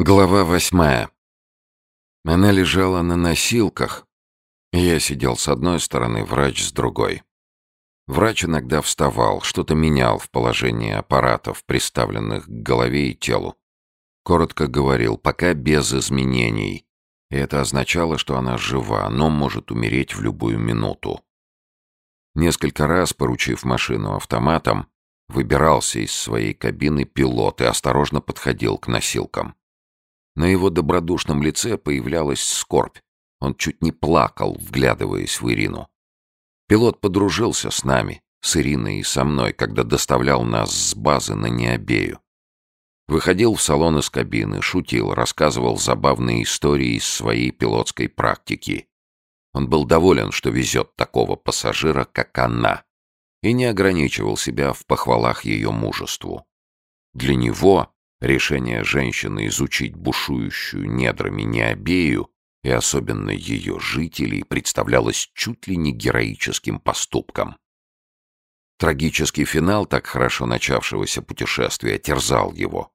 Глава восьмая. Она лежала на носилках. Я сидел с одной стороны, врач с другой. Врач иногда вставал, что-то менял в положении аппаратов, приставленных к голове и телу. Коротко говорил, пока без изменений. И это означало, что она жива, но может умереть в любую минуту. Несколько раз, поручив машину автоматом, выбирался из своей кабины пилот и осторожно подходил к носилкам. На его добродушном лице появлялась скорбь. Он чуть не плакал, вглядываясь в Ирину. Пилот подружился с нами, с Ириной и со мной, когда доставлял нас с базы на Необею. Выходил в салон из кабины, шутил, рассказывал забавные истории из своей пилотской практики. Он был доволен, что везет такого пассажира, как она, и не ограничивал себя в похвалах ее мужеству. Для него Решение женщины изучить бушующую недрами Необею и особенно ее жителей представлялось чуть ли не героическим поступком. Трагический финал так хорошо начавшегося путешествия терзал его.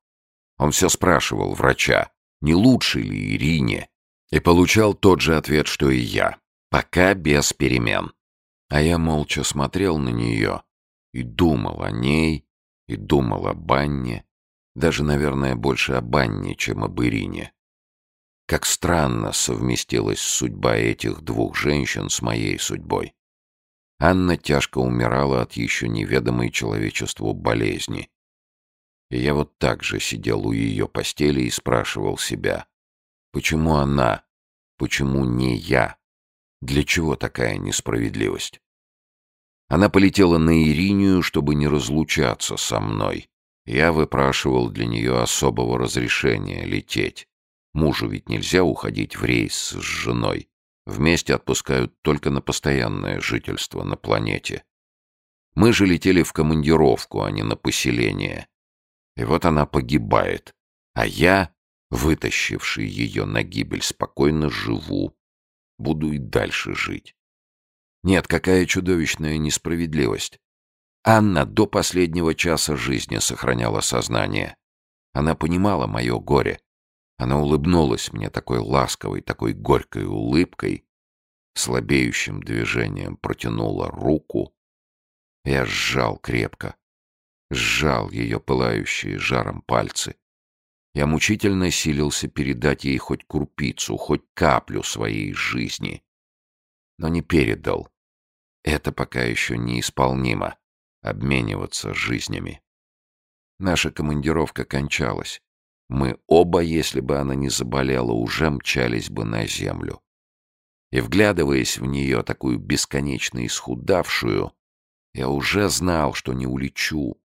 Он все спрашивал врача, не лучше ли Ирине, и получал тот же ответ, что и я, пока без перемен. А я молча смотрел на нее и думал о ней, и думал о Банне, даже, наверное, больше об Анне, чем об Ирине. Как странно совместилась судьба этих двух женщин с моей судьбой. Анна тяжко умирала от еще неведомой человечеству болезни. И я вот так же сидел у ее постели и спрашивал себя, почему она, почему не я? Для чего такая несправедливость? Она полетела на Иринию, чтобы не разлучаться со мной. Я выпрашивал для нее особого разрешения лететь. Мужу ведь нельзя уходить в рейс с женой. Вместе отпускают только на постоянное жительство на планете. Мы же летели в командировку, а не на поселение. И вот она погибает. А я, вытащивший ее на гибель, спокойно живу. Буду и дальше жить. Нет, какая чудовищная несправедливость. Анна до последнего часа жизни сохраняла сознание. Она понимала мое горе. Она улыбнулась мне такой ласковой, такой горькой улыбкой, слабеющим движением протянула руку. Я сжал крепко, сжал ее пылающие жаром пальцы. Я мучительно силился передать ей хоть крупицу, хоть каплю своей жизни. Но не передал. Это пока еще неисполнимо обмениваться жизнями. Наша командировка кончалась. Мы оба, если бы она не заболела, уже мчались бы на землю. И, вглядываясь в нее, такую бесконечно исхудавшую, я уже знал, что не улечу,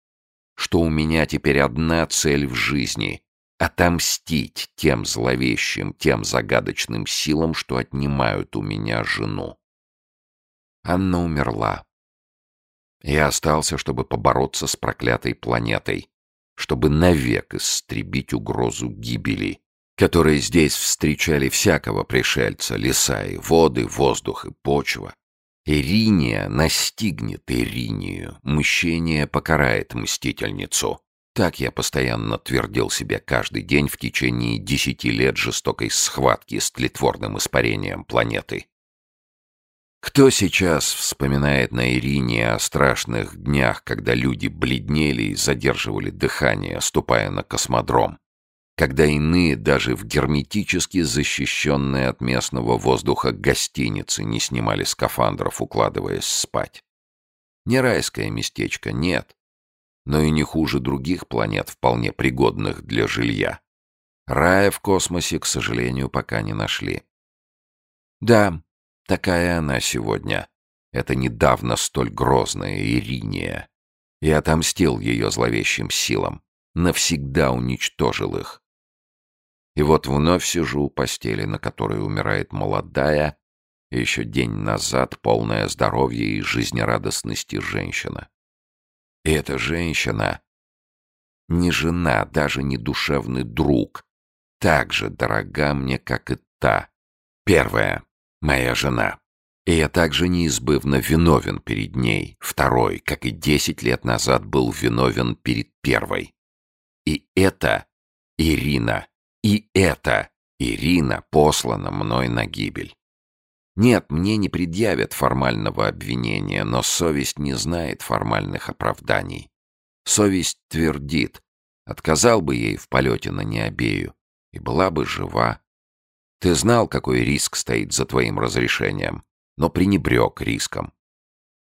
что у меня теперь одна цель в жизни — отомстить тем зловещим, тем загадочным силам, что отнимают у меня жену. Анна умерла. Я остался, чтобы побороться с проклятой планетой, чтобы навек истребить угрозу гибели, которые здесь встречали всякого пришельца, леса и воды, воздух и почва. Ириния настигнет Иринию, мщение покарает мстительницу. Так я постоянно твердил себе каждый день в течение десяти лет жестокой схватки с тлетворным испарением планеты. Кто сейчас вспоминает на Ирине о страшных днях, когда люди бледнели и задерживали дыхание, ступая на космодром? Когда иные даже в герметически защищенные от местного воздуха гостиницы не снимали скафандров, укладываясь спать? Не райское местечко, нет. Но и не хуже других планет, вполне пригодных для жилья. Рая в космосе, к сожалению, пока не нашли. Да, Такая она сегодня. Это недавно столь грозная Ириния. И отомстил ее зловещим силам. Навсегда уничтожил их. И вот вновь сижу у постели, на которой умирает молодая, еще день назад полная здоровья и жизнерадостности женщина. И эта женщина не жена, даже не душевный друг, так же дорога мне, как и та, первая, моя жена. И я также неизбывно виновен перед ней, второй, как и десять лет назад был виновен перед первой. И это Ирина, И это Ирина послана мной на гибель. Нет, мне не предъявят формального обвинения, но совесть не знает формальных оправданий. Совесть твердит, отказал бы ей в полете на Необею, и была бы жива. Ты знал, какой риск стоит за твоим разрешением, но пренебрег риском.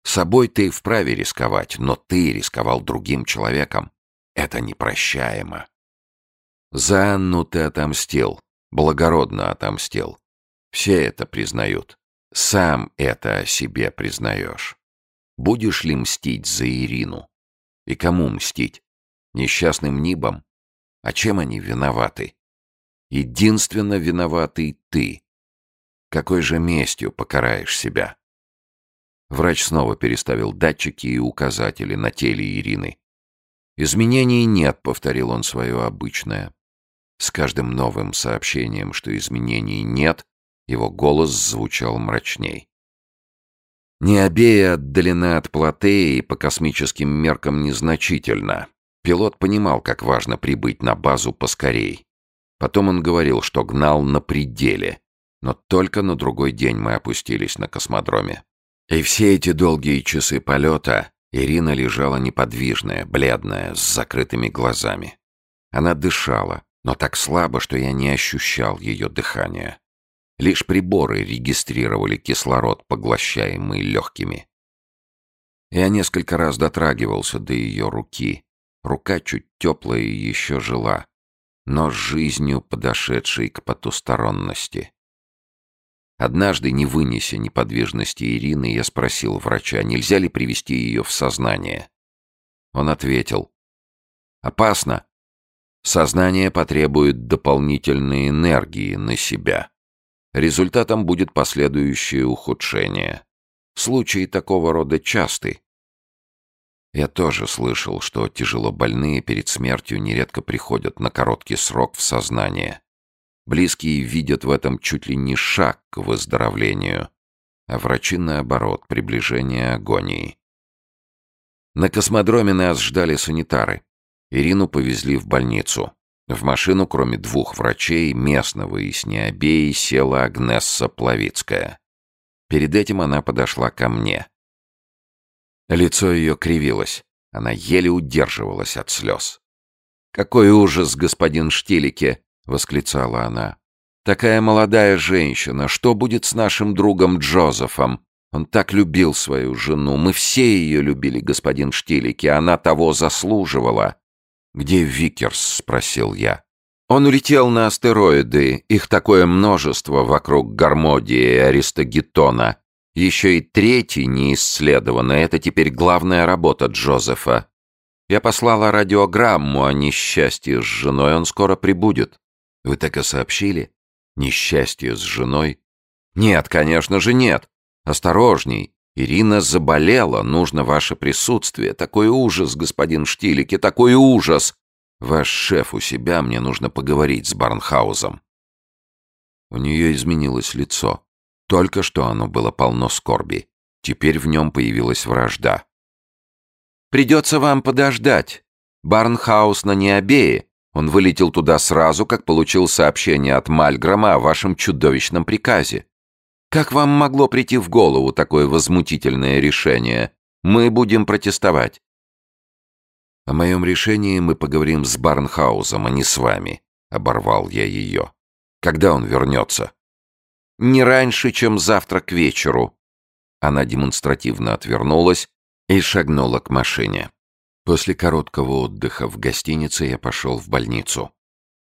Собой ты вправе рисковать, но ты рисковал другим человеком. Это непрощаемо. За Анну ты отомстил, благородно отомстил. Все это признают. Сам это о себе признаешь. Будешь ли мстить за Ирину? И кому мстить? Несчастным Нибам? А чем они виноваты? Единственно виноватый ты. Какой же местью покараешь себя? Врач снова переставил датчики и указатели на теле Ирины. «Изменений нет», — повторил он свое обычное. С каждым новым сообщением, что изменений нет, его голос звучал мрачней. Необея отдалена от Платеи по космическим меркам незначительно. Пилот понимал, как важно прибыть на базу поскорей. Потом он говорил, что гнал на пределе. Но только на другой день мы опустились на космодроме. И все эти долгие часы полета Ирина лежала неподвижная, бледная, с закрытыми глазами. Она дышала, но так слабо, что я не ощущал ее дыхания. Лишь приборы регистрировали кислород, поглощаемый легкими. Я несколько раз дотрагивался до ее руки. Рука чуть теплая и еще жила, но жизнью подошедшей к потусторонности. Однажды, не вынеся неподвижности Ирины, я спросил врача, нельзя ли привести ее в сознание. Он ответил, «Опасно. Сознание потребует дополнительной энергии на себя. Результатом будет последующее ухудшение. Случаи такого рода часты. Я тоже слышал, что тяжело больные перед смертью нередко приходят на короткий срок в сознание. Близкие видят в этом чуть ли не шаг к выздоровлению, а врачи, наоборот, приближение агонии. На космодроме нас ждали санитары. Ирину повезли в больницу. В машину, кроме двух врачей, местного и с необеей, села Агнесса Плавицкая. Перед этим она подошла ко мне. Лицо ее кривилось. Она еле удерживалась от слез. «Какой ужас, господин Штилике!» — восклицала она. «Такая молодая женщина! Что будет с нашим другом Джозефом? Он так любил свою жену. Мы все ее любили, господин Штилике. Она того заслуживала. «Где Викерс?» — спросил я. «Он улетел на астероиды. Их такое множество вокруг Гармодии и Аристогетона. Еще и третий не исследован, это теперь главная работа Джозефа. Я послала радиограмму о несчастье с женой, он скоро прибудет». «Вы так и сообщили? Несчастье с женой?» «Нет, конечно же нет. Осторожней. Ирина заболела, нужно ваше присутствие. Такой ужас, господин Штилики, такой ужас. Ваш шеф у себя, мне нужно поговорить с Барнхаузом. У нее изменилось лицо. Только что оно было полно скорби. Теперь в нем появилась вражда. «Придется вам подождать. Барнхаус на Необее. Он вылетел туда сразу, как получил сообщение от Мальгрома о вашем чудовищном приказе. Как вам могло прийти в голову такое возмутительное решение? Мы будем протестовать. О моем решении мы поговорим с Барнхаузом, а не с вами. Оборвал я ее. Когда он вернется? Не раньше, чем завтра к вечеру. Она демонстративно отвернулась и шагнула к машине. После короткого отдыха в гостинице я пошел в больницу.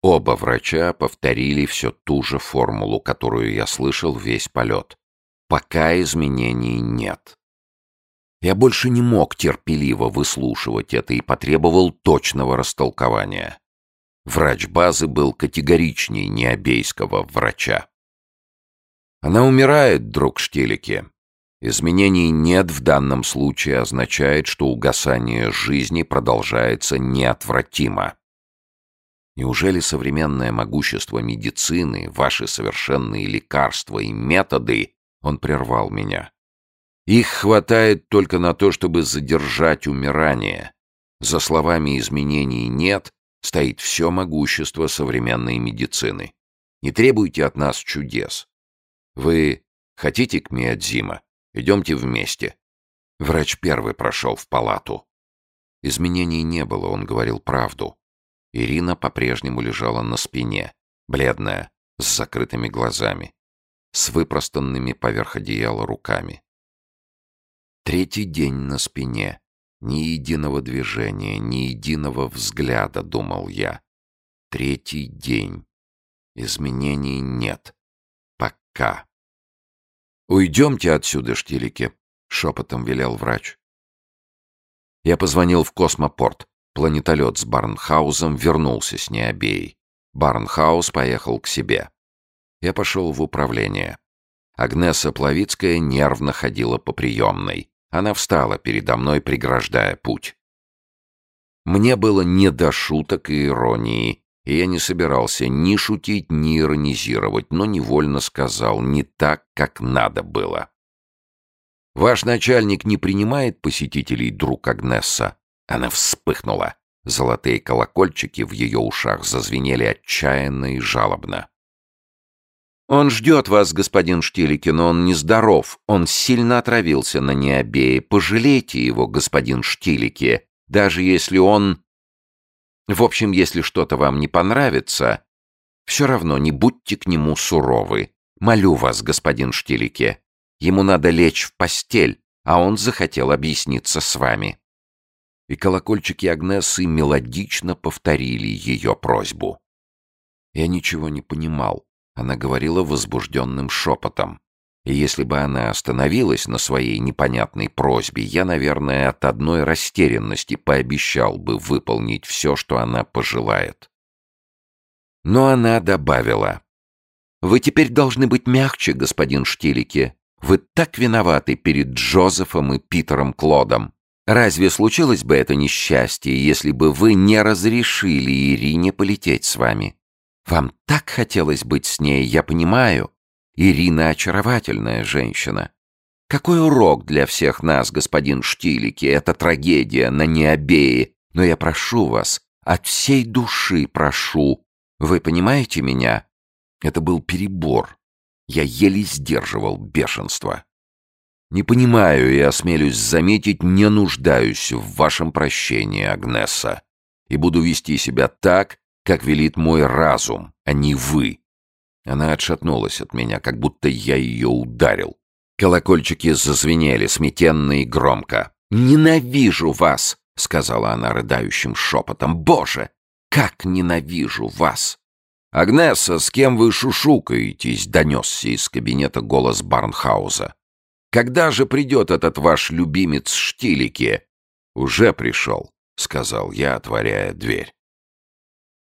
Оба врача повторили все ту же формулу, которую я слышал весь полет. Пока изменений нет. Я больше не мог терпеливо выслушивать это и потребовал точного растолкования. Врач базы был категоричней необейского врача. Она умирает, друг Штелики. Изменений нет в данном случае означает, что угасание жизни продолжается неотвратимо. Неужели современное могущество медицины, ваши совершенные лекарства и методы, он прервал меня. Их хватает только на то, чтобы задержать умирание. За словами изменений нет, стоит все могущество современной медицины. Не требуйте от нас чудес. Вы хотите к Миядзима? Идемте вместе. Врач первый прошел в палату. Изменений не было, он говорил правду. Ирина по-прежнему лежала на спине, бледная, с закрытыми глазами, с выпростанными поверх одеяла руками. Третий день на спине. Ни единого движения, ни единого взгляда, думал я. Третий день. Изменений нет. Пока. «Уйдемте отсюда, штилики», — шепотом велел врач. Я позвонил в космопорт. Планетолет с Барнхаузом вернулся с Необеей. Барнхаус поехал к себе. Я пошел в управление. Агнеса Плавицкая нервно ходила по приемной. Она встала передо мной, преграждая путь. Мне было не до шуток и иронии, и я не собирался ни шутить, ни иронизировать, но невольно сказал не так, как надо было. «Ваш начальник не принимает посетителей, друг Агнесса?» Она вспыхнула. Золотые колокольчики в ее ушах зазвенели отчаянно и жалобно. «Он ждет вас, господин Штилики, но он нездоров. Он сильно отравился на необее. Пожалейте его, господин Штилики, даже если он... В общем, если что-то вам не понравится, все равно не будьте к нему суровы. Молю вас, господин Штилики. Ему надо лечь в постель, а он захотел объясниться с вами». И колокольчики Агнессы мелодично повторили ее просьбу. Я ничего не понимал. Она говорила возбужденным шепотом. И если бы она остановилась на своей непонятной просьбе, я, наверное, от одной растерянности пообещал бы выполнить все, что она пожелает. Но она добавила. «Вы теперь должны быть мягче, господин Штилики. Вы так виноваты перед Джозефом и Питером Клодом. Разве случилось бы это несчастье, если бы вы не разрешили Ирине полететь с вами? Вам так хотелось быть с ней, я понимаю. Ирина очаровательная женщина. Какой урок для всех нас, господин Штилики, эта трагедия на Необее. Но я прошу вас, от всей души прошу. Вы понимаете меня? Это был перебор. Я еле сдерживал бешенство. Не понимаю и осмелюсь заметить, не нуждаюсь в вашем прощении, Агнесса, и буду вести себя так, как велит мой разум, а не вы. Она отшатнулась от меня, как будто я ее ударил. Колокольчики зазвенели сметенно и громко. «Ненавижу вас!» — сказала она рыдающим шепотом. «Боже, как ненавижу вас!» «Агнеса, с кем вы шушукаетесь?» — донесся из кабинета голос Барнхауза. «Когда же придет этот ваш любимец Штилики?» «Уже пришел», — сказал я, отворяя дверь.